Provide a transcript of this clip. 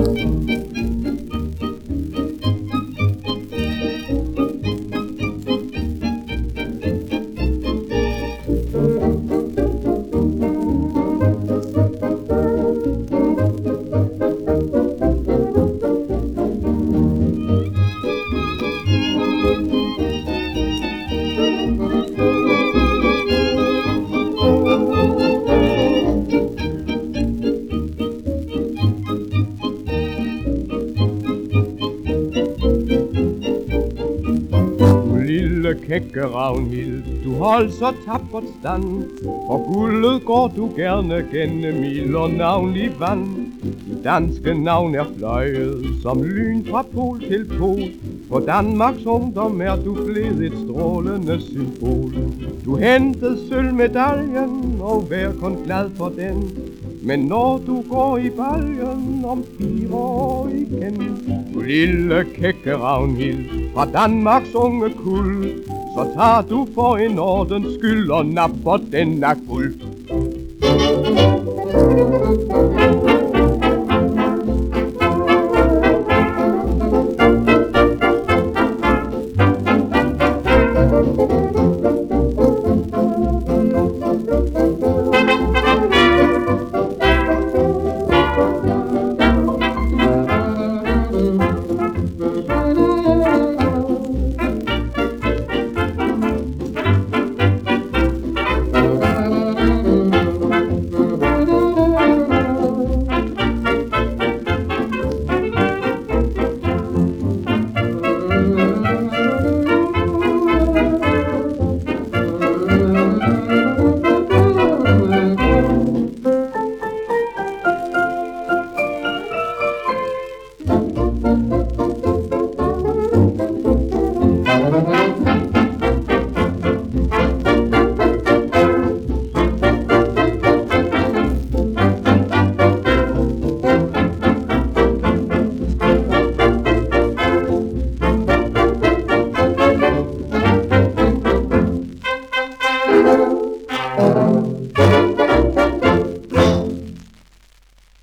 ね。Kække Ragnhild, du hold så tappert stand. Og guldet går du gerne gennem ild og navn i vand. Danske navn er fløjet som lyn fra pol til pol. For Danmarks ungdom er du blevet et strålende symbol. Du hentede sølvmedaljen, og vær kun glad for den. Men når du går i baljen om fire år igen, du lille kække Ragnhild fra Danmarks unge kul, så tager du for en ordens skyld og napper den af guld.